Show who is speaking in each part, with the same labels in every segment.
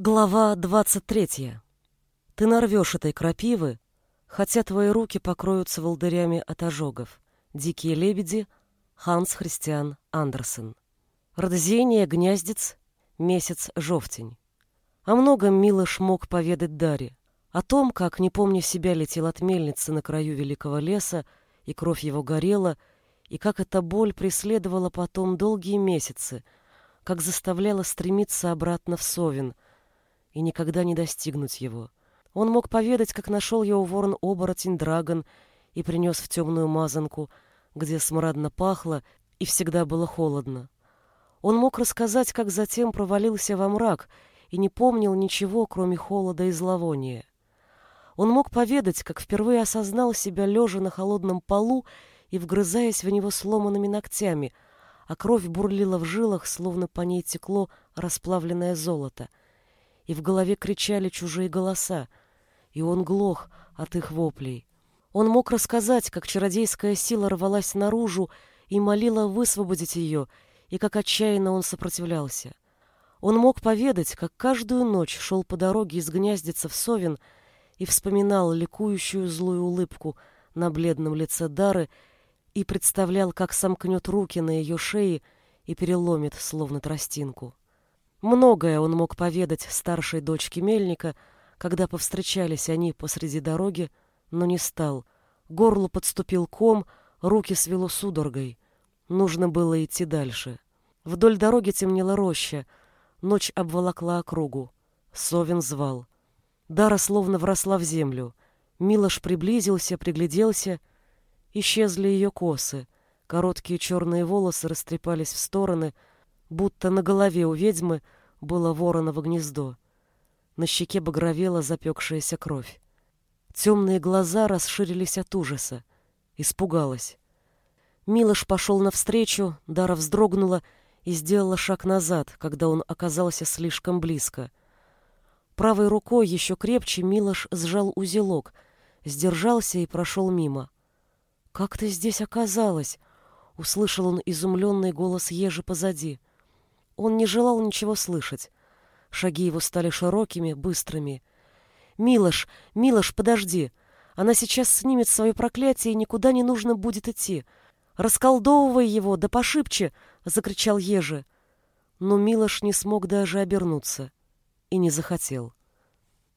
Speaker 1: Глава двадцать третья. Ты нарвешь этой крапивы, хотя твои руки покроются волдырями от ожогов. Дикие лебеди. Ханс Христиан Андерсен. Родозение гнездец. Месяц жовтень. О многом Милош мог поведать Даре. О том, как, не помня себя, летел от мельницы на краю великого леса, и кровь его горела, и как эта боль преследовала потом долгие месяцы, как заставляла стремиться обратно в Совин — и никогда не достигнуть его. Он мог поведать, как нашел его ворон-оборотень Драгон и принес в темную мазанку, где смрадно пахло и всегда было холодно. Он мог рассказать, как затем провалился во мрак и не помнил ничего, кроме холода и зловония. Он мог поведать, как впервые осознал себя лежа на холодном полу и вгрызаясь в него сломанными ногтями, а кровь бурлила в жилах, словно по ней текло расплавленное золото — и в голове кричали чужие голоса, и он глох от их воплей. Он мог рассказать, как чародейская сила рвалась наружу и молила высвободить ее, и как отчаянно он сопротивлялся. Он мог поведать, как каждую ночь шел по дороге из гнездица в Совин и вспоминал ликующую злую улыбку на бледном лице Дары и представлял, как сомкнет руки на ее шее и переломит, словно тростинку. Многое он мог поведать старшей дочке Мельника, когда повстречались они посреди дороги, но не стал. Горло подступил ком, руки свело судорогой. Нужно было идти дальше. Вдоль дороги темнела роща, ночь обволокла округу. Совин звал. Дара словно вросла в землю. Милош приблизился, пригляделся. Исчезли ее косы. Короткие черные волосы растрепались в стороны — будто на голове у ведьмы было вороново гнездо. На щеке багровела запекшаяся кровь. Темные глаза расширились от ужаса. Испугалась. Милош пошел навстречу, Дара вздрогнула и сделала шаг назад, когда он оказался слишком близко. Правой рукой еще крепче Милош сжал узелок, сдержался и прошел мимо. «Как ты здесь оказалась?» — услышал он изумленный голос ежи позади. Он не желал ничего слышать. Шаги его стали широкими, быстрыми. «Милош, Милош, подожди! Она сейчас снимет свое проклятие, и никуда не нужно будет идти. Расколдовывай его, да пошибче!» — закричал Ежи. Но Милош не смог даже обернуться. И не захотел.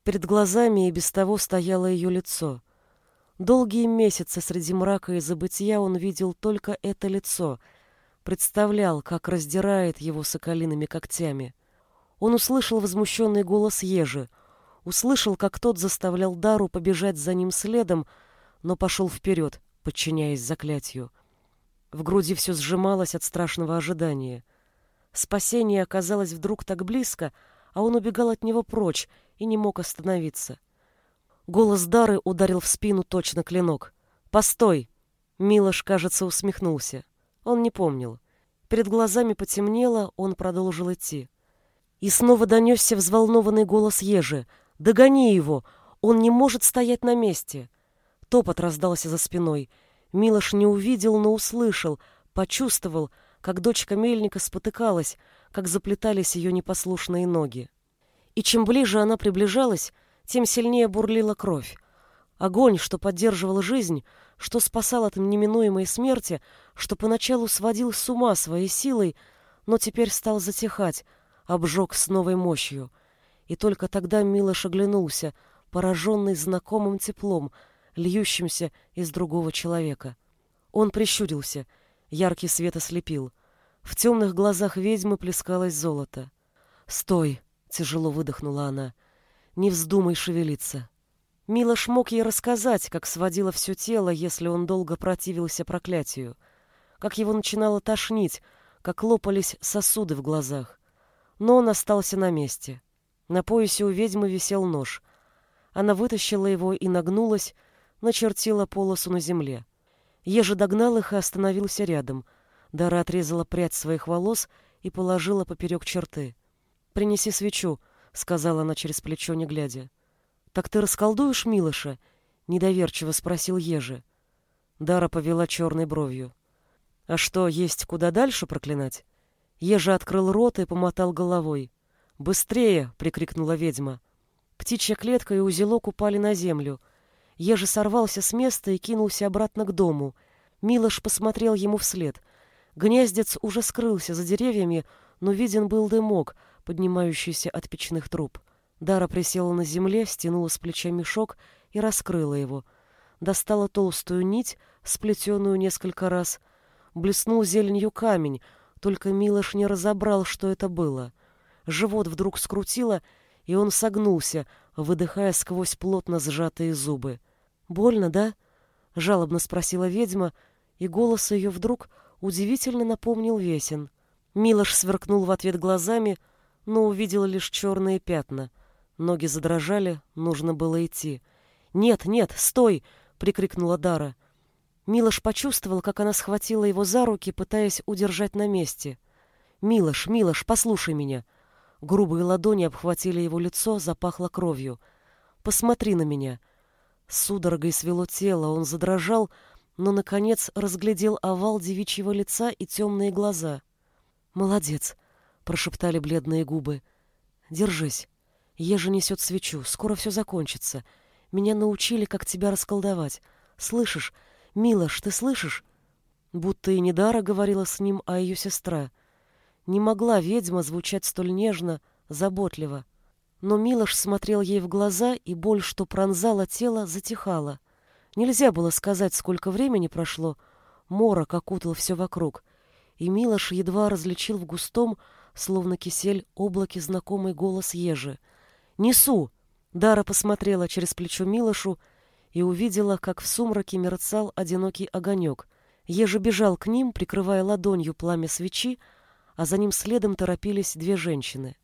Speaker 1: Перед глазами и без того стояло ее лицо. Долгие месяцы среди мрака и забытия он видел только это лицо — представлял, как раздирает его соколиными когтями. Он услышал возмущенный голос Ежи, услышал, как тот заставлял Дару побежать за ним следом, но пошел вперед, подчиняясь заклятию. В груди все сжималось от страшного ожидания. Спасение оказалось вдруг так близко, а он убегал от него прочь и не мог остановиться. Голос Дары ударил в спину точно клинок. «Постой!» Милош, кажется, усмехнулся. Он не помнил. Перед глазами потемнело, он продолжил идти. И снова донесся взволнованный голос Ежи. «Догони его! Он не может стоять на месте!» Топот раздался за спиной. Милош не увидел, но услышал, почувствовал, как дочка мельника спотыкалась, как заплетались ее непослушные ноги. И чем ближе она приближалась, тем сильнее бурлила кровь. Огонь, что поддерживал жизнь, что спасал от неминуемой смерти, что поначалу сводил с ума своей силой, но теперь стал затихать, обжег с новой мощью. И только тогда Милош оглянулся, пораженный знакомым теплом, льющимся из другого человека. Он прищурился, яркий свет ослепил. В темных глазах ведьмы плескалось золото. «Стой!» — тяжело выдохнула она. «Не вздумай шевелиться!» Милош мог ей рассказать, как сводило все тело, если он долго противился проклятию, как его начинало тошнить, как лопались сосуды в глазах. Но он остался на месте. На поясе у ведьмы висел нож. Она вытащила его и нагнулась, начертила полосу на земле. Еже догнал их и остановился рядом. Дара отрезала прядь своих волос и положила поперек черты. «Принеси свечу», — сказала она через плечо, не глядя. «Так ты расколдуешь Милоша?» — недоверчиво спросил Ежи. Дара повела черной бровью. «А что, есть куда дальше проклинать?» Ежи открыл рот и помотал головой. «Быстрее!» — прикрикнула ведьма. Птичья клетка и узелок упали на землю. Ежи сорвался с места и кинулся обратно к дому. Милош посмотрел ему вслед. Гнездец уже скрылся за деревьями, но виден был дымок, поднимающийся от печных труб. Дара присела на земле, стянула с плеча мешок и раскрыла его. Достала толстую нить, сплетенную несколько раз. Блеснул зеленью камень, только Милош не разобрал, что это было. Живот вдруг скрутило, и он согнулся, выдыхая сквозь плотно сжатые зубы. «Больно, да?» — жалобно спросила ведьма, и голос ее вдруг удивительно напомнил Весен. Милош сверкнул в ответ глазами, но увидел лишь черные пятна. Ноги задрожали, нужно было идти. «Нет, нет, стой!» — прикрикнула Дара. Милош почувствовал, как она схватила его за руки, пытаясь удержать на месте. «Милош, Милош, послушай меня!» Грубые ладони обхватили его лицо, запахло кровью. «Посмотри на меня!» Судорогой свело тело, он задрожал, но, наконец, разглядел овал девичьего лица и темные глаза. «Молодец!» — прошептали бледные губы. «Держись. Ежа несет свечу. Скоро все закончится. Меня научили, как тебя расколдовать. Слышишь? Милош, ты слышишь?» Будто и не Дара говорила с ним, а ее сестра — не могла ведьма звучать столь нежно, заботливо. Но Милош смотрел ей в глаза, и боль, что пронзала тело, затихала. Нельзя было сказать, сколько времени прошло. Морок окутал все вокруг, и Милош едва различил в густом, словно кисель, облаке знакомый голос ежи. «Несу!» Дара посмотрела через плечо Милошу и увидела, как в сумраке мерцал одинокий огонек. Ежи бежал к ним, прикрывая ладонью пламя свечи, а за ним следом торопились две женщины.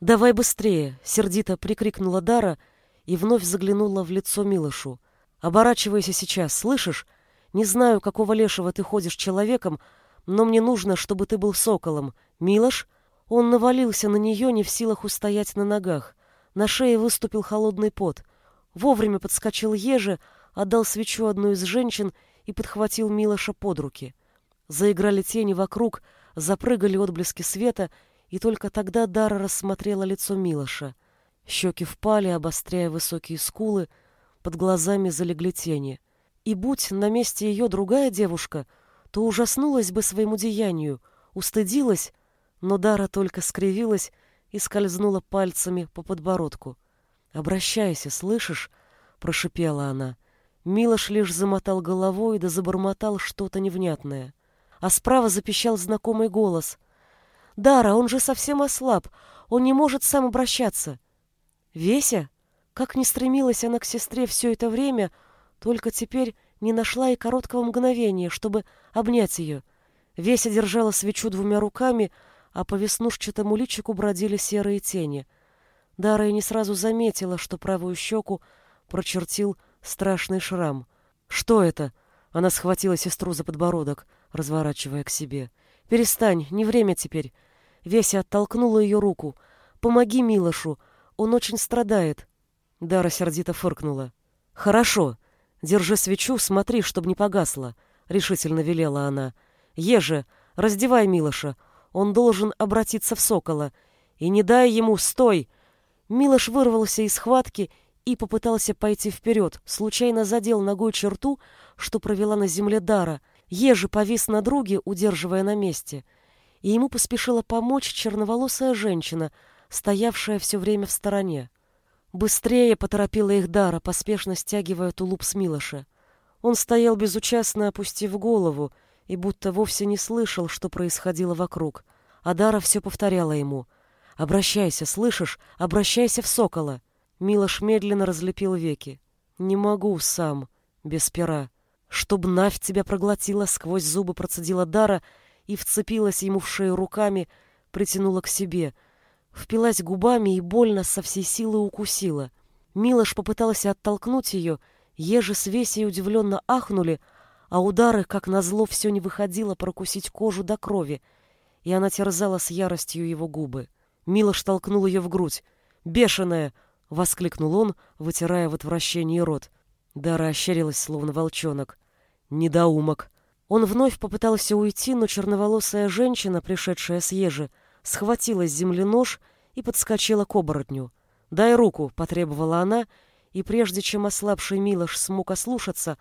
Speaker 1: «Давай быстрее!» — сердито прикрикнула Дара и вновь заглянула в лицо Милошу. «Оборачивайся сейчас, слышишь? Не знаю, какого лешего ты ходишь человеком, но мне нужно, чтобы ты был соколом. Милош?» Он навалился на нее, не в силах устоять на ногах. На шее выступил холодный пот. Вовремя подскочил Еже, отдал свечу одной из женщин и подхватил Милоша под руки. Заиграли тени вокруг — запрыгали отблески света, и только тогда Дара рассмотрела лицо Милоша. Щеки впали, обостряя высокие скулы, под глазами залегли тени. И будь на месте ее другая девушка, то ужаснулась бы своему деянию, устыдилась, но Дара только скривилась и скользнула пальцами по подбородку. «Обращайся, слышишь?» — прошипела она. Милош лишь замотал головой да забормотал что-то невнятное а справа запищал знакомый голос. «Дара, он же совсем ослаб, он не может сам обращаться». «Веся?» Как ни стремилась она к сестре все это время, только теперь не нашла и короткого мгновения, чтобы обнять ее. Веся держала свечу двумя руками, а по веснушчатому личику бродили серые тени. Дара и не сразу заметила, что правую щеку прочертил страшный шрам. «Что это?» Она схватила сестру за подбородок разворачивая к себе. «Перестань, не время теперь». Веся оттолкнула ее руку. «Помоги Милошу, он очень страдает». Дара сердито фыркнула. «Хорошо. Держи свечу, смотри, чтобы не погасла», — решительно велела она. «Еже, раздевай Милоша. Он должен обратиться в сокола. И не дай ему... Стой!» Милош вырвался из схватки и попытался пойти вперед, случайно задел ногой черту, что провела на земле Дара, Ежи повис на друге, удерживая на месте, и ему поспешила помочь черноволосая женщина, стоявшая все время в стороне. Быстрее поторопила их Дара, поспешно стягивая тулуп с Милоша. Он стоял безучастно, опустив голову, и будто вовсе не слышал, что происходило вокруг. А Дара все повторяла ему. «Обращайся, слышишь? Обращайся в сокола!» Милош медленно разлепил веки. «Не могу сам, без пера». Чтоб Навь тебя проглотила, сквозь зубы процедила Дара и вцепилась ему в шею руками, притянула к себе. Впилась губами и больно со всей силы укусила. Милош попытался оттолкнуть ее, ежи с Весей удивленно ахнули, а удары, как назло, все не выходило прокусить кожу до крови, и она терзала с яростью его губы. Милош толкнул ее в грудь. «Бешеная!» — воскликнул он, вытирая в отвращении рот. Дара ощерилась, словно волчонок. Недоумок. Он вновь попытался уйти, но черноволосая женщина, пришедшая с ежи, схватила с земли нож и подскочила к оборотню. «Дай руку», — потребовала она, и прежде чем ослабший Милош смог ослушаться,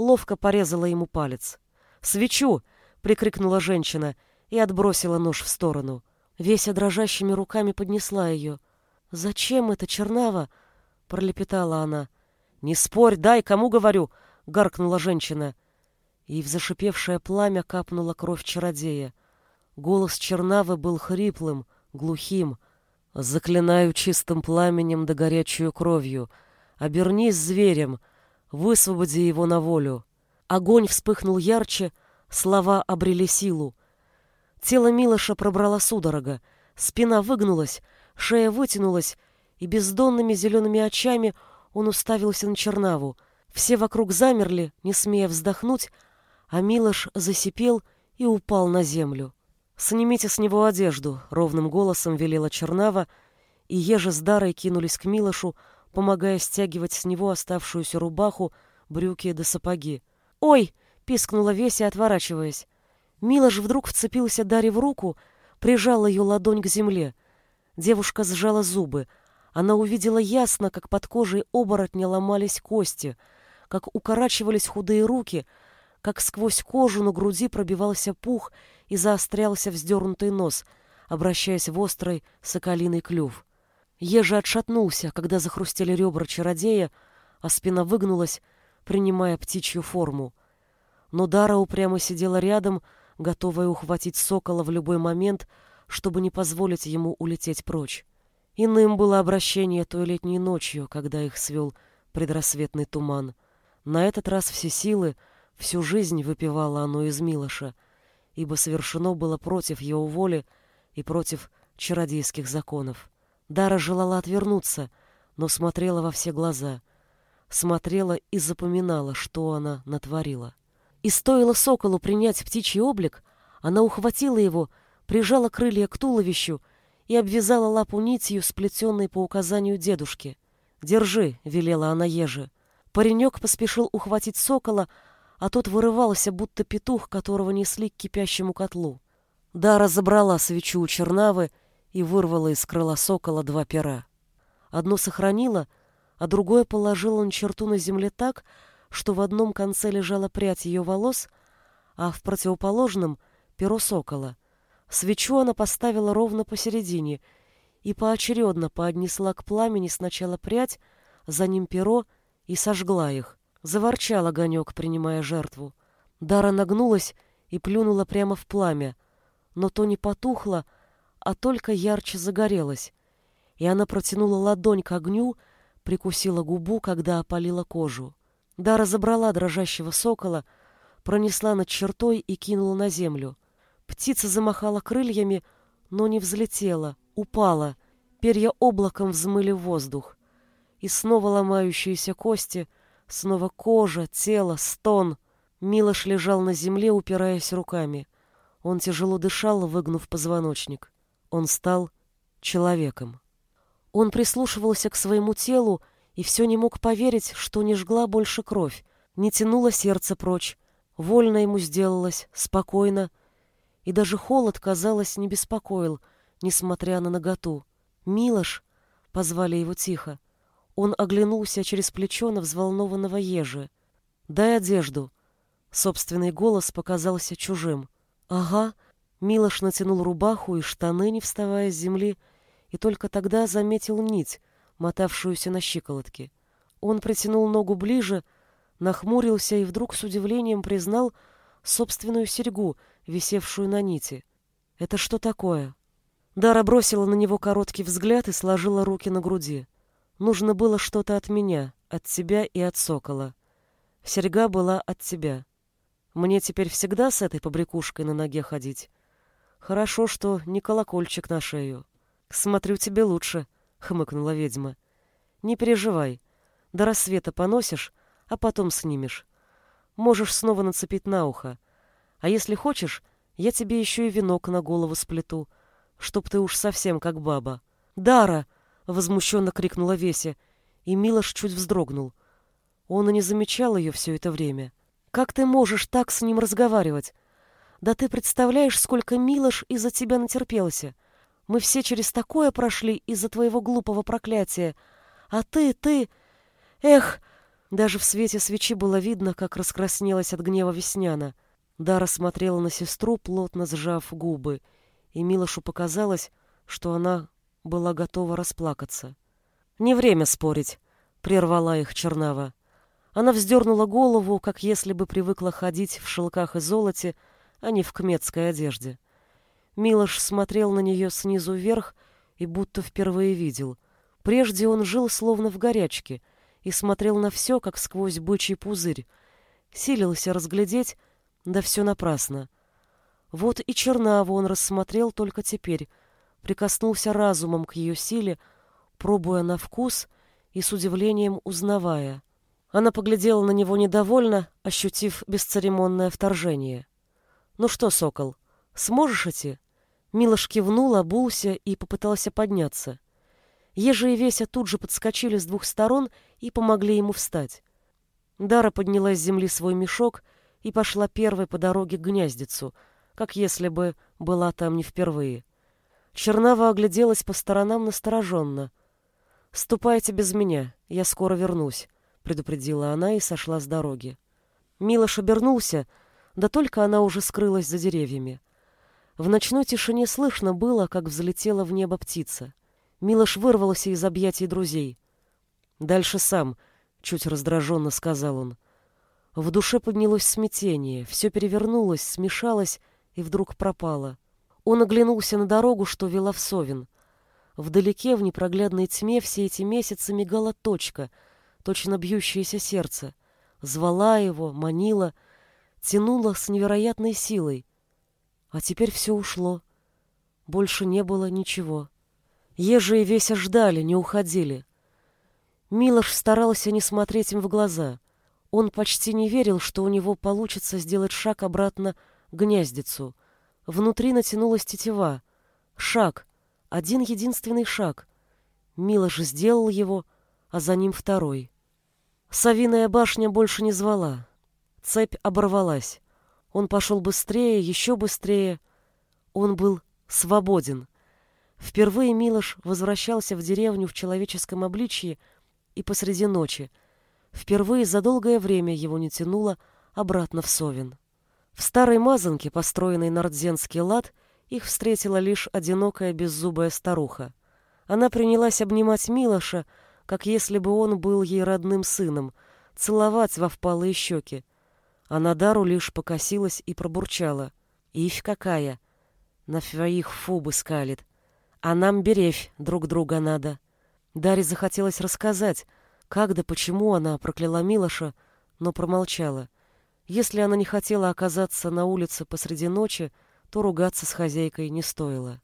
Speaker 1: ловко порезала ему палец. «Свечу!» — прикрикнула женщина и отбросила нож в сторону. Веся дрожащими руками поднесла ее. «Зачем это, Чернава?» — пролепетала она. «Не спорь, дай, кому говорю!» — гаркнула женщина. И в зашипевшее пламя капнула кровь чародея. Голос Чернавы был хриплым, глухим. «Заклинаю чистым пламенем да горячую кровью. Обернись зверем, высвободи его на волю». Огонь вспыхнул ярче, слова обрели силу. Тело Милоша пробрала судорога, спина выгнулась, шея вытянулась, и бездонными зелеными очами он уставился на Чернаву. Все вокруг замерли, не смея вздохнуть, а Милош засипел и упал на землю. «Снимите с него одежду», — ровным голосом велела Чернава, и Ежа с Дарой кинулись к Милошу, помогая стягивать с него оставшуюся рубаху, брюки да сапоги. «Ой!» — пискнула Веся, отворачиваясь. Милош вдруг вцепился Даре в руку, прижал ее ладонь к земле. Девушка сжала зубы. Она увидела ясно, как под кожей оборотня ломались кости, как укорачивались худые руки, как сквозь кожу на груди пробивался пух и заострялся вздернутый нос, обращаясь в острый соколиный клюв. Ежа отшатнулся, когда захрустели ребра чародея, а спина выгнулась, принимая птичью форму. Но Дара упрямо сидела рядом, готовая ухватить сокола в любой момент, чтобы не позволить ему улететь прочь. Иным было обращение той летней ночью, когда их свел предрассветный туман. На этот раз все силы, всю жизнь выпивало оно из Милоша, ибо совершено было против его воли и против чародейских законов. Дара желала отвернуться, но смотрела во все глаза. Смотрела и запоминала, что она натворила. И стоило соколу принять птичий облик, она ухватила его, прижала крылья к туловищу и обвязала лапу нитью, сплетенной по указанию дедушки. «Держи», — велела она еже. Паренек поспешил ухватить сокола, а тот вырывался, будто петух, которого несли к кипящему котлу. Дара забрала свечу у чернавы и вырвала из крыла сокола два пера. Одно сохранила, а другое положила на черту на земле так, что в одном конце лежала прядь ее волос, а в противоположном — перо сокола. Свечу она поставила ровно посередине и поочередно поднесла к пламени сначала прядь, за ним перо и сожгла их. Заворчал огонек, принимая жертву. Дара нагнулась и плюнула прямо в пламя, но то не потухло, а только ярче загорелось, и она протянула ладонь к огню, прикусила губу, когда опалила кожу. Дара забрала дрожащего сокола, пронесла над чертой и кинула на землю. Птица замахала крыльями, но не взлетела, упала. Перья облаком взмыли в воздух. И снова ломающиеся кости, снова кожа, тело, стон. Милош лежал на земле, упираясь руками. Он тяжело дышал, выгнув позвоночник. Он стал человеком. Он прислушивался к своему телу, и все не мог поверить, что не жгла больше кровь, не тянуло сердце прочь, вольно ему сделалось, спокойно, и даже холод, казалось, не беспокоил, несмотря на наготу. «Милош!» — позвали его тихо. Он оглянулся через плечо на взволнованного ежи. «Дай одежду!» Собственный голос показался чужим. «Ага!» Милош натянул рубаху и штаны, не вставая с земли, и только тогда заметил нить, мотавшуюся на щиколотке. Он протянул ногу ближе, нахмурился и вдруг с удивлением признал собственную серьгу, висевшую на нити. «Это что такое?» Дара бросила на него короткий взгляд и сложила руки на груди. «Нужно было что-то от меня, от тебя и от сокола. Серьга была от тебя. Мне теперь всегда с этой побрякушкой на ноге ходить? Хорошо, что не колокольчик на шею. Смотрю, тебе лучше» хмыкнула ведьма. Не переживай. До рассвета поносишь, а потом снимешь. Можешь снова нацепить на ухо. А если хочешь, я тебе еще и венок на голову сплету, чтоб ты уж совсем как баба. Дара, возмущенно крикнула Веся, и Милош чуть вздрогнул. Он и не замечал ее все это время. Как ты можешь так с ним разговаривать? Да ты представляешь, сколько Милош из-за тебя натерпелся. Мы все через такое прошли из-за твоего глупого проклятия. А ты, ты... Эх!» Даже в свете свечи было видно, как раскраснелась от гнева Весняна. Дара смотрела на сестру, плотно сжав губы, и Милошу показалось, что она была готова расплакаться. «Не время спорить», — прервала их Чернава. Она вздернула голову, как если бы привыкла ходить в шелках и золоте, а не в кметской одежде. Милош смотрел на нее снизу вверх и будто впервые видел. Прежде он жил словно в горячке и смотрел на все, как сквозь бычий пузырь. Силился разглядеть, да все напрасно. Вот и Чернаву он рассмотрел только теперь, прикоснулся разумом к ее силе, пробуя на вкус и с удивлением узнавая — она поглядела на него недовольно, ощутив бесцеремонное вторжение. «Ну что, сокол, сможешь идти?» Милош кивнул, обулся и попытался подняться. Ежи и Веся тут же подскочили с двух сторон и помогли ему встать. Дара подняла с земли свой мешок и пошла первой по дороге к гнездицу, как если бы была там не впервые. Чернава огляделась по сторонам настороженно. «Ступайте без меня, я скоро вернусь», — предупредила она и сошла с дороги. Милош обернулся, да только она уже скрылась за деревьями. В ночной тишине слышно было, как взлетела в небо птица. Милош вырвался из объятий друзей. «Дальше сам», — чуть раздраженно сказал он. В душе поднялось смятение, все перевернулось, смешалось и вдруг пропало. Он оглянулся на дорогу, что вела в Совин. Вдалеке, в непроглядной тьме, все эти месяцы мигала точка — точно бьющееся сердце, звала его, манила, тянула с невероятной силой. А теперь все ушло. Больше не было ничего. Ежи и Веся ждали, не уходили. Милош старался не смотреть им в глаза. Он почти не верил, что у него получится сделать шаг обратно к гнездицу. Внутри натянулась тетива. Шаг. Один единственный шаг. Милош сделал его, а за ним второй. Савиная башня больше не звала. Цепь оборвалась. Он пошел быстрее, еще быстрее. Он был свободен. Впервые Милош возвращался в деревню в человеческом обличье и посреди ночи. Впервые за долгое время его не тянуло обратно в Совин. В старой мазанке, построенной на Рдзенский лад, их встретила лишь одинокая беззубая старуха. Она принялась обнимать Милоша, как если бы он был ей родным сыном, целовать во впалые щеки. А Надару лишь покосилась и пробурчала. «Ивь какая! На твоих фубы скалит! А нам беречь друг друга надо!» Даре захотелось рассказать, как да почему она прокляла Милоша, но промолчала. Если она не хотела оказаться на улице посреди ночи, то ругаться с хозяйкой не стоило.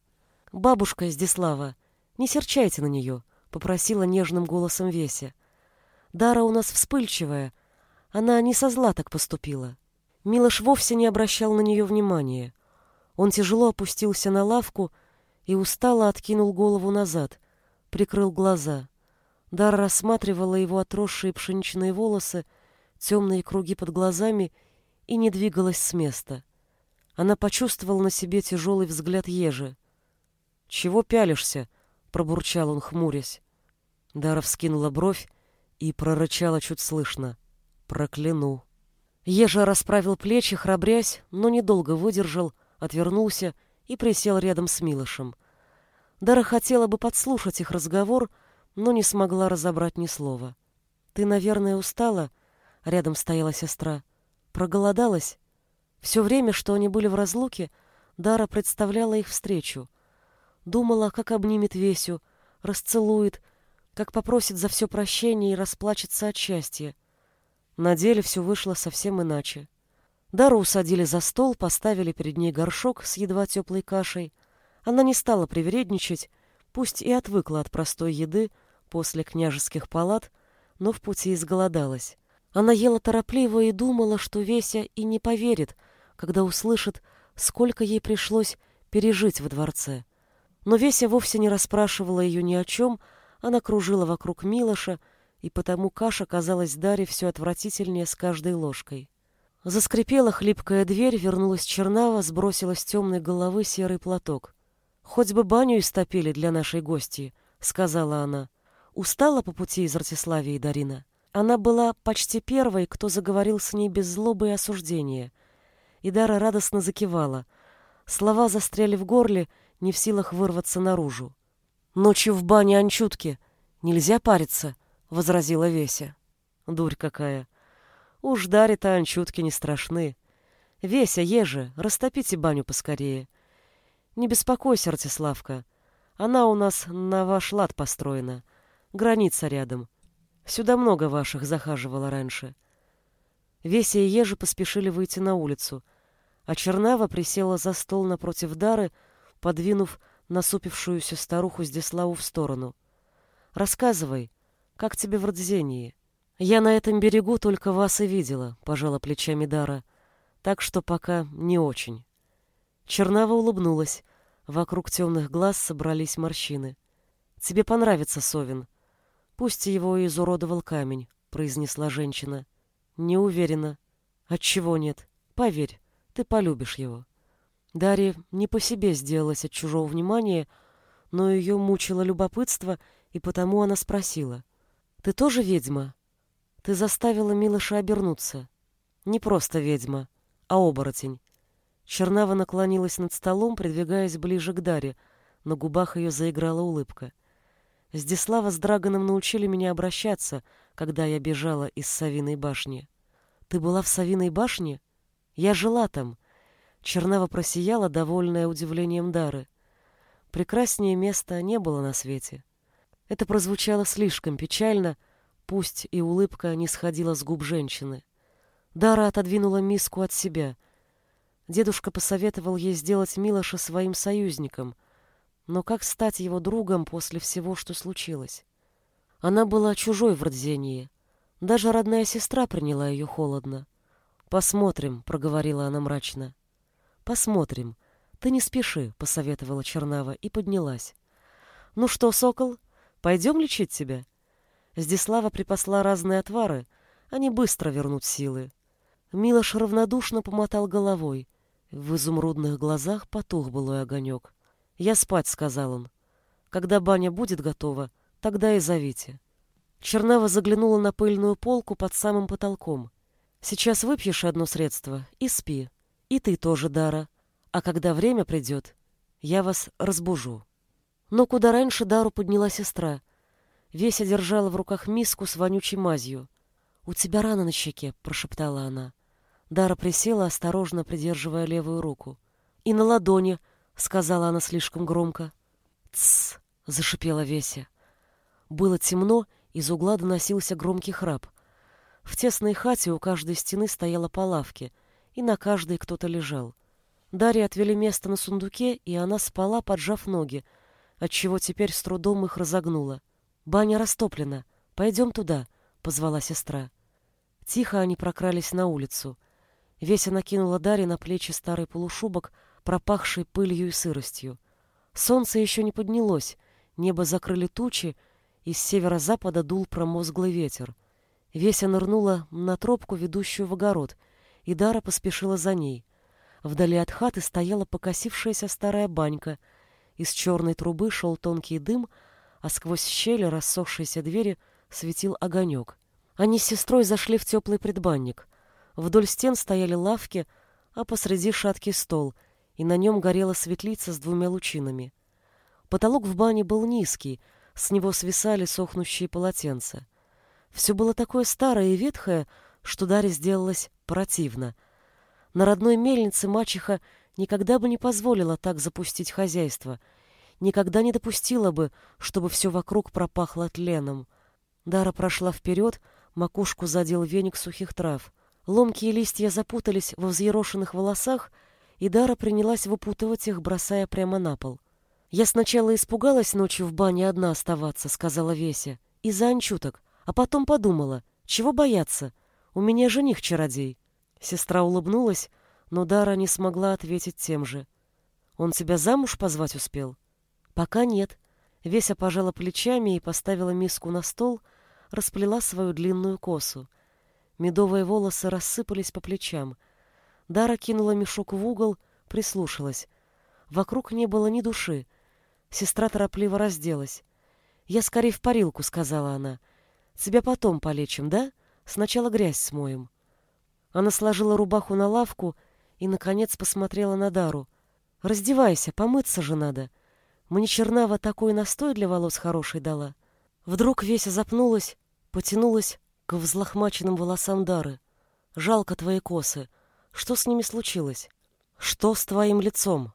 Speaker 1: «Бабушка Здислава, не серчайте на нее», попросила нежным голосом Веся. Дара у нас вспыльчивая. Она не со зла так поступила. Милош вовсе не обращал на нее внимания. Он тяжело опустился на лавку и устало откинул голову назад, прикрыл глаза. Дара рассматривала его отросшие пшеничные волосы, темные круги под глазами и не двигалась с места. Она почувствовала на себе тяжелый взгляд ежи. «Чего пялишься?» — пробурчал он, хмурясь. Дара вскинула бровь и прорычала чуть слышно. «Прокляну». Ежа расправил плечи, храбрясь, но недолго выдержал, отвернулся и присел рядом с Милошем. Дара хотела бы подслушать их разговор, но не смогла разобрать ни слова. «Ты, наверное, устала?» — рядом стояла сестра. «Проголодалась?» Все время, что они были в разлуке, Дара представляла их встречу. Думала, как обнимет Весю, расцелует, как попросит за все прощение и расплачется от счастья. На деле все вышло совсем иначе. Дару усадили за стол, поставили перед ней горшок с едва теплой кашей. Она не стала привередничать, пусть и отвыкла от простой еды после княжеских палат, но в пути изголодалась. Она ела торопливо и думала, что Веся и не поверит, когда услышит, сколько ей пришлось пережить во дворце. Но Веся вовсе не расспрашивала ее ни о чем, она кружила вокруг Милоша, и потому каша казалась Даре все отвратительнее с каждой ложкой. Заскрипела хлипкая дверь, вернулась Чернава, сбросила с темной головы серый платок. «Хоть бы баню истопили для нашей гости», — сказала она. Устала по пути из Ратиславии Дарина. Она была почти первой, кто заговорил с ней без злобы и осуждения. И Дара радостно закивала. Слова застряли в горле, не в силах вырваться наружу. «Ночью в бане анчутки. Нельзя париться», — возразила Веся. «Дурь какая! Уж Даре-то анчутки не страшны. Веся, еже, растопите баню поскорее. Не беспокойся, Артиславка. Она у нас на ваш лад построена. Граница рядом. Сюда много ваших захаживало раньше. Веся и Ежи поспешили выйти на улицу, а Чернава присела за стол напротив Дары, подвинув насупившуюся старуху Здеславу в сторону. «Рассказывай, как тебе в Родзении?» «Я на этом берегу только вас и видела», — пожала плечами Дара, «так что пока не очень». Чернава улыбнулась. Вокруг темных глаз собрались морщины. «Тебе понравится Совин. Пусть его и изуродовал камень», — произнесла женщина. «Не уверена. Отчего нет? Поверь, ты полюбишь его». Дарья не по себе сделалась от чужого внимания, но ее мучило любопытство, и потому она спросила. «Ты тоже ведьма?» «Ты заставила Милоша обернуться. Не просто ведьма, а оборотень. Чернава наклонилась над столом, придвигаясь ближе к Даре. На губах ее заиграла улыбка. Здеслава с Драгоном научили меня обращаться, когда я бежала из Савиной башни. Ты была в Савиной башне? Я жила там. Чернава просияла, довольная удивлением Дары. Прекраснее места не было на свете. Это прозвучало слишком печально, пусть и улыбка не сходила с губ женщины. Дара отодвинула миску от себя — Дедушка посоветовал ей сделать Милоша своим союзником, но как стать его другом после всего, что случилось? Она была чужой в Родзении. Даже родная сестра приняла ее холодно. «Посмотрим», — проговорила она мрачно. «Посмотрим. Ты не спеши», — посоветовала Чернава и поднялась. «Ну что, сокол, пойдем лечить тебя?» Здислава припасла разные отвары, они быстро вернут силы. Милош равнодушно помотал головой. В изумрудных глазах потух былой огонек. «Я спать», — сказал он. «Когда баня будет готова, тогда и зовите». Чернава заглянула на пыльную полку под самым потолком. «Сейчас выпьешь одно средство и спи. И ты тоже, Дара. А когда время придет, я вас разбужу». Но куда раньше Дару подняла сестра. Веся держала в руках миску с вонючей мазью. «У тебя рана на щеке», — прошептала она. Дара присела, осторожно придерживая левую руку. «И на ладони», — сказала она слишком громко. «Тссс», — зашипела Веся. Было темно, из угла доносился громкий храп. В тесной хате у каждой стены стояла по лавке, и на каждой кто-то лежал. Дарье отвели место на сундуке, и она спала, поджав ноги, отчего теперь с трудом их разогнула. «Баня растоплена. Пойдем туда», — позвала сестра. Тихо они прокрались на улицу. Веся накинула Дарье на плечи старый полушубок, пропахший пылью и сыростью. Солнце еще не поднялось, небо закрыли тучи, и с северо-запада дул промозглый ветер. Веся нырнула на тропку, ведущую в огород, и Дара поспешила за ней. Вдали от хаты стояла покосившаяся старая банька. Из черной трубы шел тонкий дым, а сквозь щели рассохшейся двери светил огонек. Они с сестрой зашли в теплый предбанник — Вдоль стен стояли лавки, а посреди шаткий стол, и на нем горела светлица с двумя лучинами. Потолок в бане был низкий, с него свисали сохнущие полотенца. Все было такое старое и ветхое, что Даре сделалось противно. На родной мельнице мачеха никогда бы не позволила так запустить хозяйство, никогда не допустила бы, чтобы все вокруг пропахло тленом. Дара прошла вперед, макушку задел веник сухих трав. Ломкие листья запутались во взъерошенных волосах, и Дара принялась выпутывать их, бросая прямо на пол. «Я сначала испугалась ночью в бане одна оставаться», — сказала Веся, — «из-за анчуток, а потом подумала, чего бояться? У меня жених-чародей». Сестра улыбнулась, но Дара не смогла ответить тем же. «Он тебя замуж позвать успел?» «Пока нет». Веся пожала плечами и поставила миску на стол, расплела свою длинную косу. Медовые волосы рассыпались по плечам. Дара кинула мешок в угол, прислушалась. Вокруг не было ни души, Сестра торопливо разделась. «Я скорее в парилку», — сказала она. «Тебя потом полечим, да? Сначала грязь смоем». Она сложила рубаху на лавку и, наконец, посмотрела на Дару. «Раздевайся, помыться же надо. Мне Чернава такой настой для волос хороший дала». Вдруг Веся запнулась, потянулась к взлохмаченным волосам Дары. «Жалко твои косы. Что с ними случилось? Что с твоим лицом?»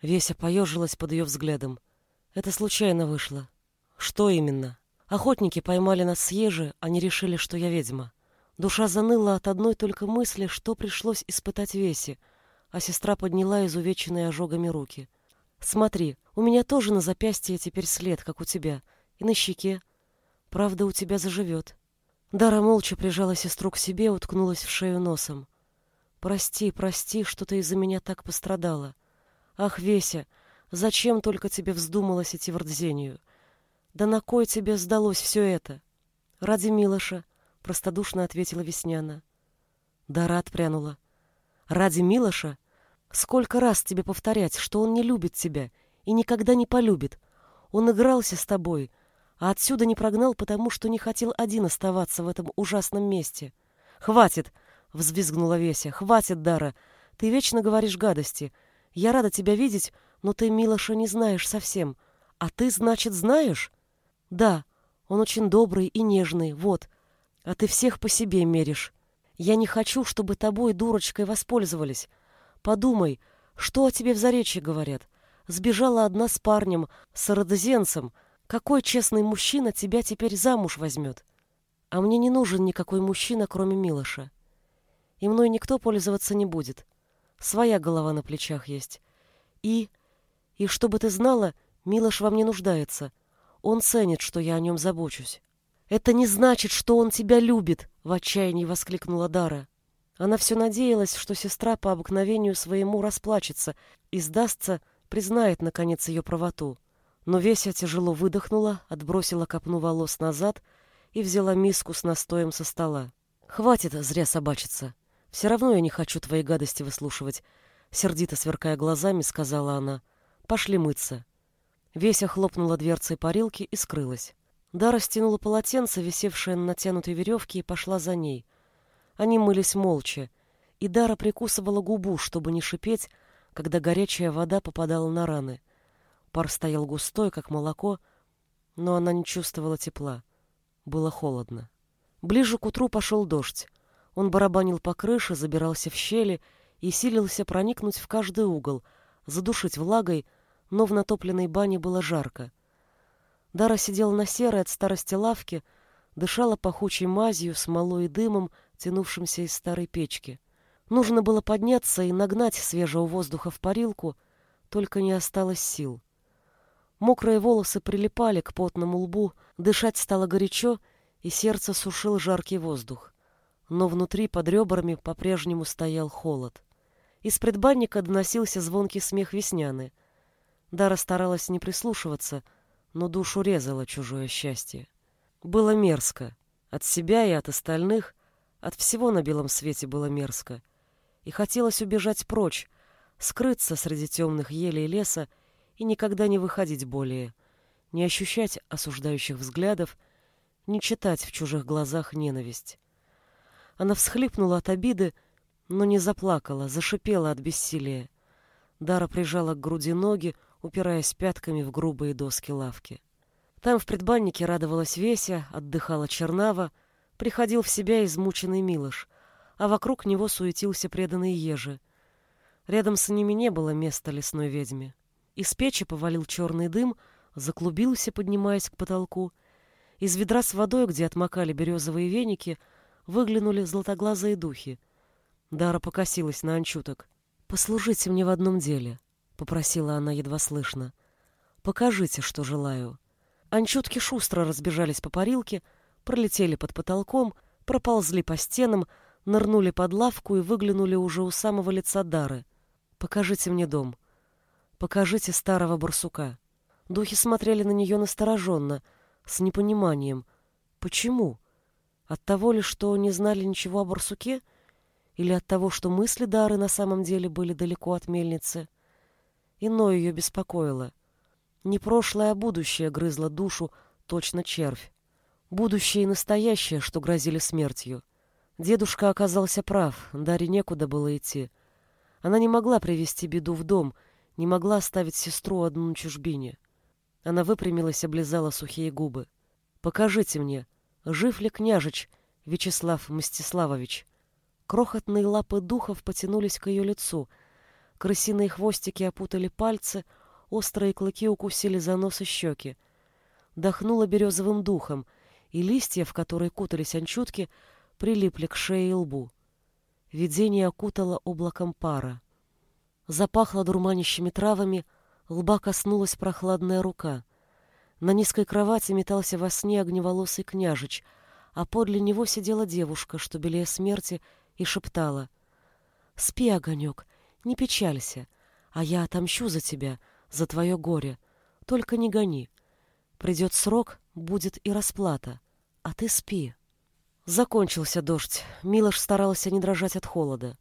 Speaker 1: Веся поежилась под ее взглядом. «Это случайно вышло». «Что именно?» «Охотники поймали нас с ежи, они решили, что я ведьма». Душа заныла от одной только мысли, что пришлось испытать Весе, а сестра подняла изувеченные ожогами руки. «Смотри, у меня тоже на запястье теперь след, как у тебя, и на щеке. Правда, у тебя заживет». Дара молча прижала сестру к себе, уткнулась в шею носом. «Прости, прости, что ты из-за меня так пострадала. Ах, Веся, зачем только тебе вздумалось идти в Рдзению? Да на кой тебе сдалось все это?» «Ради Милоша», — простодушно ответила Весняна. Дара отпрянула. «Ради Милоша? Сколько раз тебе повторять, что он не любит тебя и никогда не полюбит? Он игрался с тобой, а отсюда не прогнал, потому что не хотел один оставаться в этом ужасном месте. «Хватит!» — взвизгнула Веся. «Хватит, Дара! Ты вечно говоришь гадости. Я рада тебя видеть, но ты Милоша не знаешь совсем. А ты, значит, знаешь?» «Да, он очень добрый и нежный, вот. А ты всех по себе меришь. Я не хочу, чтобы тобой, дурочкой, воспользовались. Подумай, что о тебе в Заречье говорят? Сбежала одна с парнем, с родозенцем, — какой честный мужчина тебя теперь замуж возьмет? А мне не нужен никакой мужчина, кроме Милоша. И мной никто пользоваться не будет. Своя голова на плечах есть. И... И чтобы ты знала, Милош вам не нуждается. Он ценит, что я о нем забочусь. «Это не значит, что он тебя любит!» — в отчаянии воскликнула Дара. Она все надеялась, что сестра по обыкновению своему расплачется и сдастся, признает, наконец, ее правоту. Но Веся тяжело выдохнула, отбросила копну волос назад и взяла миску с настоем со стола. «Хватит зря собачиться. Все равно я не хочу твои гадости выслушивать», — сердито сверкая глазами, сказала она. «Пошли мыться». Веся хлопнула дверцей парилки и скрылась. Дара стянула полотенце, висевшее на натянутой веревке, и пошла за ней. Они мылись молча, и Дара прикусывала губу, чтобы не шипеть, когда горячая вода попадала на раны. Пар стоял густой, как молоко, но она не чувствовала тепла. Было холодно. Ближе к утру пошел дождь. Он барабанил по крыше, забирался в щели и силился проникнуть в каждый угол, задушить влагой, но в натопленной бане было жарко. Дара сидела на серой от старости лавке, дышала пахучей мазью, смолой и дымом, тянувшимся из старой печки. Нужно было подняться и нагнать свежего воздуха в парилку, только не осталось сил. Мокрые волосы прилипали к потному лбу, дышать стало горячо, и сердце сушил жаркий воздух. Но внутри под ребрами по-прежнему стоял холод. Из предбанника доносился звонкий смех Весняны. Дара старалась не прислушиваться, но душу резало чужое счастье. Было мерзко. От себя и от остальных, от всего на белом свете было мерзко. И хотелось убежать прочь, скрыться среди темных елей леса и никогда не выходить более, не ощущать осуждающих взглядов, не читать в чужих глазах ненависть. Она всхлипнула от обиды, но не заплакала, зашипела от бессилия. Дара прижала к груди ноги, упираясь пятками в грубые доски лавки. Там в предбаннике радовалась Веся, отдыхала Чернава, приходил в себя измученный Милош, а вокруг него суетился преданный Ежи. Рядом с ними не было места лесной ведьме. Из печи повалил черный дым, заклубился, поднимаясь к потолку. Из ведра с водой, где отмокали березовые веники, выглянули златоглазые духи. Дара покосилась на анчуток. «Послужите мне в одном деле», — попросила она едва слышно. «Покажите, что желаю». Анчутки шустро разбежались по парилке, пролетели под потолком, проползли по стенам, нырнули под лавку и выглянули уже у самого лица Дары. «Покажите мне дом», Покажите старого барсука. Духи смотрели на нее настороженно, с непониманием. Почему? От того ли, что не знали ничего о барсуке? Или от того, что мысли Дары на самом деле были далеко от мельницы? Иное ее беспокоило. Не прошлое, а будущее грызло душу, точно червь. Будущее и настоящее, что грозили смертью. Дедушка оказался прав, Даре некуда было идти. Она не могла привести беду в дом, не могла оставить сестру одну на чужбине. Она выпрямилась, облизала сухие губы. «Покажите мне, жив ли княжич Вячеслав Мстиславович?» Крохотные лапы духов потянулись к ее лицу. Крысиные хвостики опутали пальцы, острые клыки укусили за нос и щеки. Дохнуло березовым духом, и листья, в которые кутались анчутки, прилипли к шее и лбу. Видение окутало облаком пара. Запахло дурманящими травами, лба коснулась прохладная рука. На низкой кровати метался во сне огневолосый княжич, а подле него сидела девушка, что белее смерти, и шептала. «Спи, огонек, не печалься, а я отомщу за тебя, за твое горе. Только не гони. Придет срок, будет и расплата, а ты спи». Закончился дождь. Милош старался не дрожать от холода.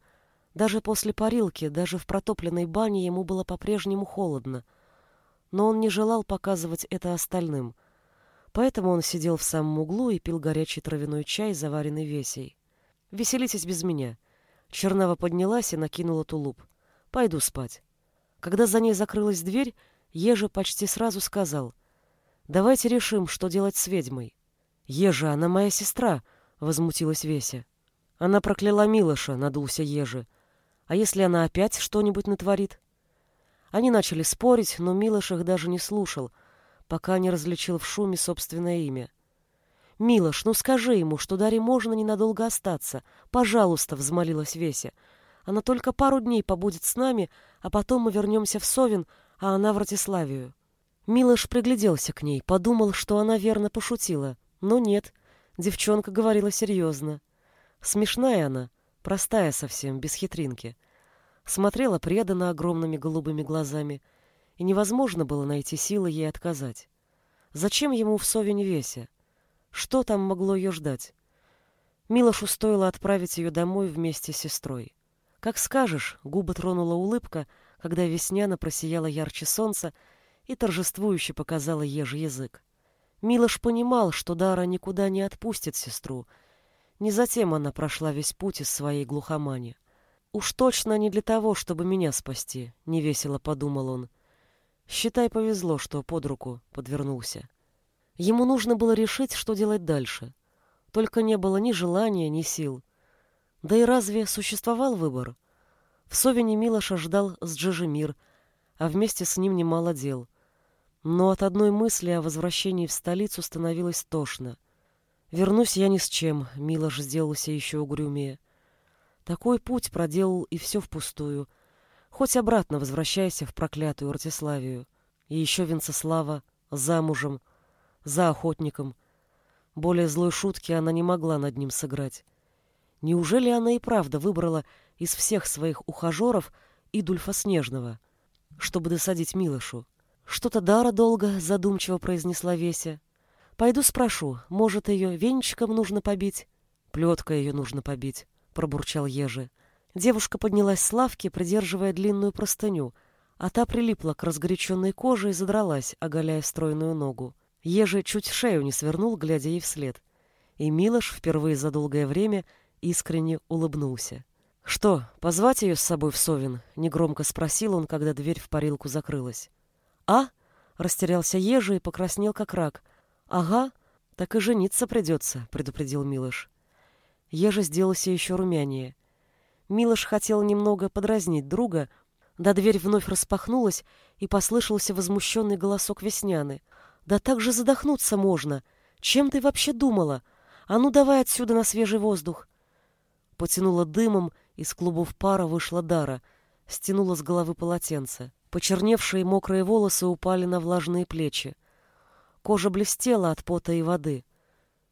Speaker 1: Даже после парилки, даже в протопленной бане ему было по-прежнему холодно. Но он не желал показывать это остальным. Поэтому он сидел в самом углу и пил горячий травяной чай, заваренный весей. «Веселитесь без меня». Чернава поднялась и накинула тулуп. «Пойду спать». Когда за ней закрылась дверь, Ежа почти сразу сказал. «Давайте решим, что делать с ведьмой». «Ежа, она моя сестра», — возмутилась Веся. Она прокляла Милоша, надулся Ежи. А если она опять что-нибудь натворит? Они начали спорить, но Милош их даже не слушал, пока не различил в шуме собственное имя. «Милош, ну скажи ему, что Даре можно ненадолго остаться. Пожалуйста», — взмолилась Веся. «Она только пару дней побудет с нами, а потом мы вернемся в Совин, а она в Ратиславию». Милош пригляделся к ней, подумал, что она верно пошутила. Но нет, Девчонка говорила серьезно. Смешная она, простая совсем, без хитринки. Смотрела преданно огромными голубыми глазами, и невозможно было найти силы ей отказать. Зачем ему в Совине Весе? Что там могло ее ждать? Милошу стоило отправить ее домой вместе с сестрой. Как скажешь, губы тронула улыбка, когда весняно просияла ярче солнца и торжествующе показала еже язык. Милош понимал, что Дара никуда не отпустит сестру. Не затем она прошла весь путь из своей глухомани. «Уж точно не для того, чтобы меня спасти», — невесело подумал он. «Считай, повезло, что под руку подвернулся». Ему нужно было решить, что делать дальше. Только не было ни желания, ни сил. Да и разве существовал выбор? В Совине Милоша ждал с Джижемир, а вместе с ним немало дел — но от одной мысли о возвращении в столицу становилось тошно. Вернусь я ни с чем, Милош сделался еще угрюмее. Такой путь проделал и все впустую. Хоть обратно возвращайся в проклятую Ратиславию. И еще Венцеслава замужем, за охотником. Более злой шутки она не могла над ним сыграть. Неужели она и правда выбрала из всех своих ухажеров Идульфа Снежного, чтобы досадить Милошу? Что-то Дара долго задумчиво произнесла Веся. Пойду спрошу, может, ее венчиком нужно побить? Плеткой ее нужно побить, пробурчал Ежи. Девушка поднялась с лавки, придерживая длинную простыню, а та прилипла к разгоряченной коже и задралась, оголяя стройную ногу. Ежи чуть шею не свернул, глядя ей вслед. И Милош впервые за долгое время искренне улыбнулся. «Что, позвать ее с собой в Совин?» — негромко спросил он, когда дверь в парилку закрылась. «А?» — растерялся Ежи и покраснел, как рак. «Ага, так и жениться придется», — предупредил Милош. Ежи сделался еще румянее. Милош хотел немного подразнить друга, да дверь вновь распахнулась, и послышался возмущенный голосок Весняны. «Да так же задохнуться можно! Чем ты вообще думала? А ну давай отсюда на свежий воздух!» Потянула дымом, из клубов пара вышла Дара, стянула с головы полотенце. Почерневшие мокрые волосы упали на влажные плечи. Кожа блестела от пота и воды.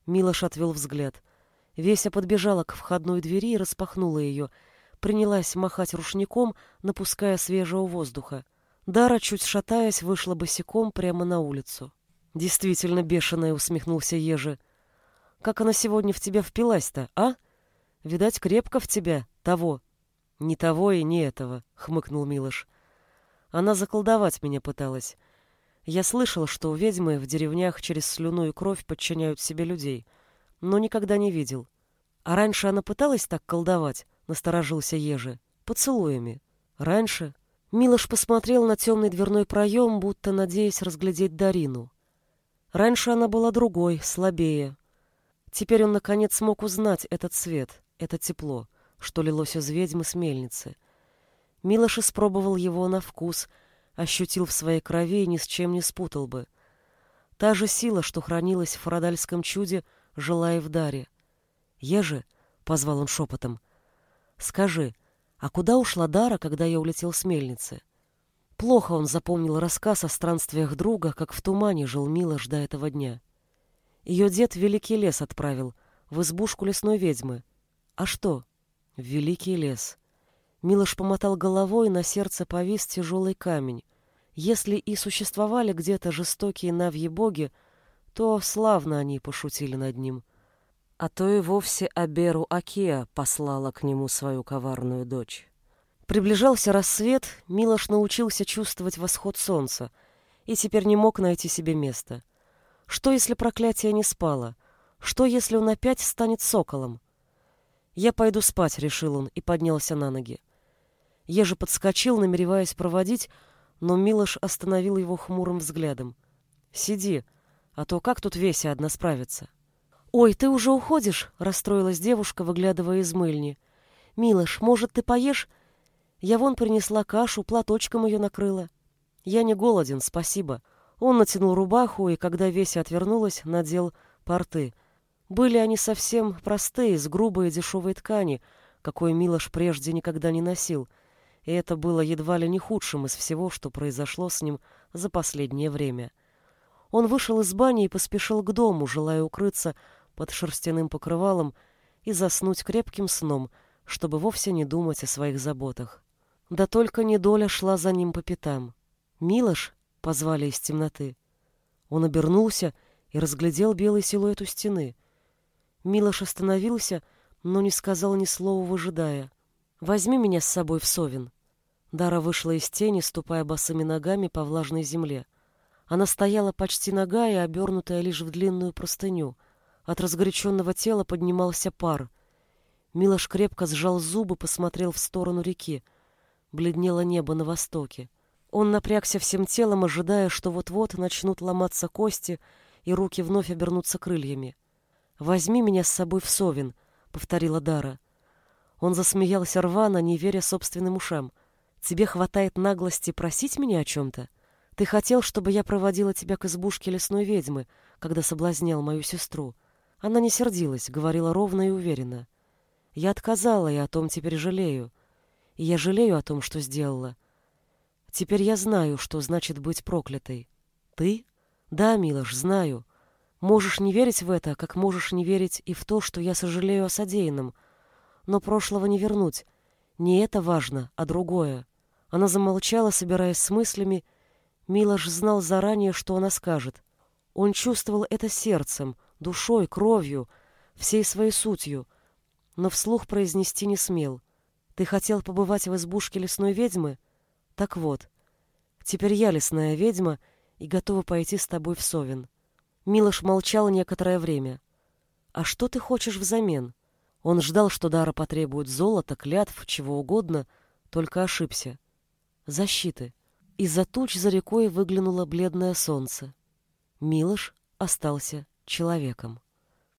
Speaker 1: Милош отвел взгляд. Веся подбежала к входной двери и распахнула ее. Принялась махать рушником, напуская свежего воздуха. Дара, чуть шатаясь, вышла босиком прямо на улицу. «Действительно бешеная», — усмехнулся Ежи. «Как она сегодня в тебя впилась-то, а? Видать, крепко в тебя, того». «Не того и не этого», — хмыкнул Милош. Она заколдовать меня пыталась. Я слышал, что ведьмы в деревнях через слюну и кровь подчиняют себе людей, но никогда не видел. А раньше она пыталась так колдовать, насторожился Ежи, поцелуями. Раньше Милош посмотрел на темный дверной проем, будто надеясь разглядеть Дарину. Раньше она была другой, слабее. Теперь он, наконец, смог узнать этот свет, это тепло, что лилось из ведьмы с мельницы. Милош испробовал его на вкус, ощутил в своей крови и ни с чем не спутал бы. Та же сила, что хранилась в фарадальском чуде, жила и в даре. «Ежи», — позвал он шепотом, — «скажи, а куда ушла Дара, когда я улетел с мельницы?» Плохо он запомнил рассказ о странствиях друга, как в тумане жил Милош до этого дня. Ее дед в Великий лес отправил, в избушку лесной ведьмы. А что? Великий лес. Милош помотал головой, на сердце повис тяжелый камень. Если и существовали где-то жестокие навьи боги, то славно они пошутили над ним. А то и вовсе Аберу Акеа послала к нему свою коварную дочь. Приближался рассвет, Милош научился чувствовать восход солнца и теперь не мог найти себе места. Что, если проклятие не спало? Что, если он опять станет соколом? «Я пойду спать», — решил он и поднялся на ноги. Ежи подскочил, намереваясь проводить, но Милош остановил его хмурым взглядом. «Сиди, а то как тут Веся одна справится?» «Ой, ты уже уходишь?» — расстроилась девушка, выглядывая из мыльни. «Милош, может, ты поешь? Я вон принесла кашу, платочком ее накрыла». «Я не голоден, спасибо». Он натянул рубаху и, когда Веся отвернулась, надел порты. Были они совсем простые, из грубой и дешевой ткани, какой Милош прежде никогда не носил, и это было едва ли не худшим из всего, что произошло с ним за последнее время. Он вышел из бани и поспешил к дому, желая укрыться под шерстяным покрывалом и заснуть крепким сном, чтобы вовсе не думать о своих заботах. Да только недоля шла за ним по пятам. «Милош!» позвали из темноты. Он обернулся и разглядел белый силуэт у стены. Милош остановился, но не сказал ни слова, выжидая. «Возьми меня с собой в Совин». Дара вышла из тени, ступая босыми ногами по влажной земле. Она стояла почти нагая, обернутая лишь в длинную простыню. От разгоряченного тела поднимался пар. Милош крепко сжал зубы, посмотрел в сторону реки. Бледнело небо на востоке. Он напрягся всем телом, ожидая, что вот-вот начнут ломаться кости, и руки вновь обернутся крыльями. «Возьми меня с собой в Совин», — повторила Дара. Он засмеялся рвано, не веря собственным ушам. «Тебе хватает наглости просить меня о чем-то? Ты хотел, чтобы я проводила тебя к избушке лесной ведьмы, когда соблазнял мою сестру. Она не сердилась, говорила ровно и уверенно. Я отказала, и о том теперь жалею. И я жалею о том, что сделала. Теперь я знаю, что значит быть проклятой. Ты? Да, Милош, знаю. Можешь не верить в это, как можешь не верить и в то, что я сожалею о содеянном. Но прошлого не вернуть. Не это важно, а другое. Она замолчала, собираясь с мыслями. Милош знал заранее, что она скажет. Он чувствовал это сердцем, душой, кровью, всей своей сутью, но вслух произнести не смел. Ты хотел побывать в избушке лесной ведьмы? Так вот, теперь я лесная ведьма и готова пойти с тобой в Совин. Милош молчал некоторое время. А что ты хочешь взамен? Он ждал, что Дара потребует золота, клятв, чего угодно, только ошибся. Защиты. Из-за туч за рекой выглянуло бледное солнце. Милош остался человеком.